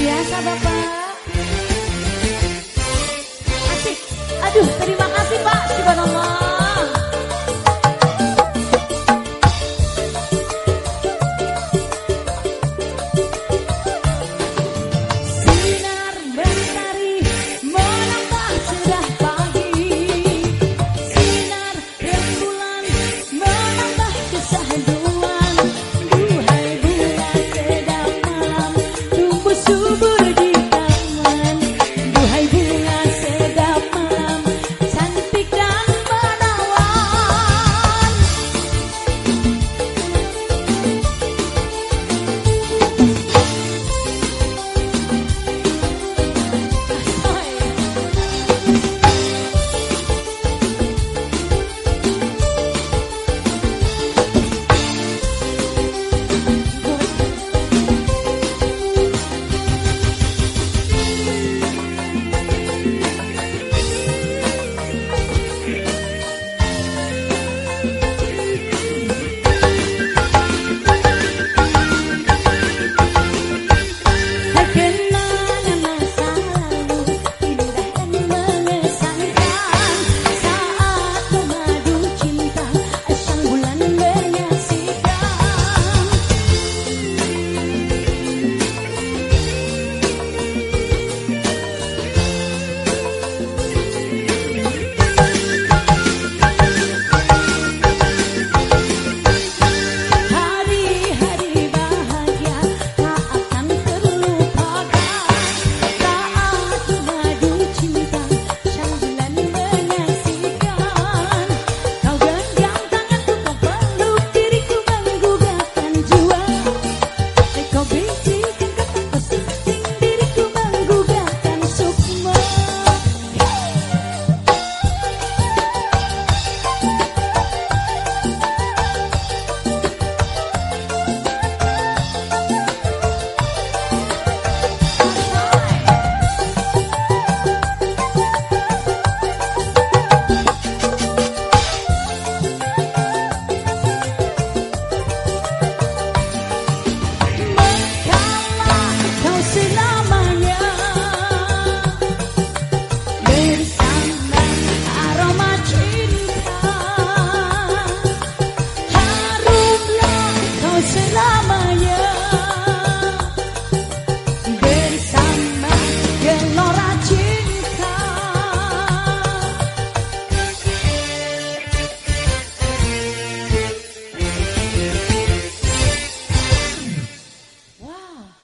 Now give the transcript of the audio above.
biasa Bapak. Asik. Aduh, terima kasih Pak. Subhanallah.